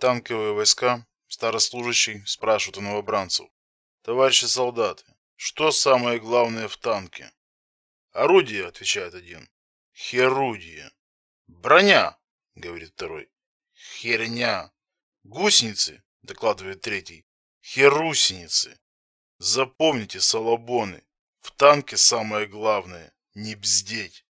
Танковые войска, старослужащий спрашивает у новобранцев. Товарищи солдаты, что самое главное в танке? Орудие, отвечает один. Херудие. Броня, говорит второй. Херня. Гусеницы, докладывает третий. Херусеницы. Запомните, салабоны, в танке самое главное не бздеть.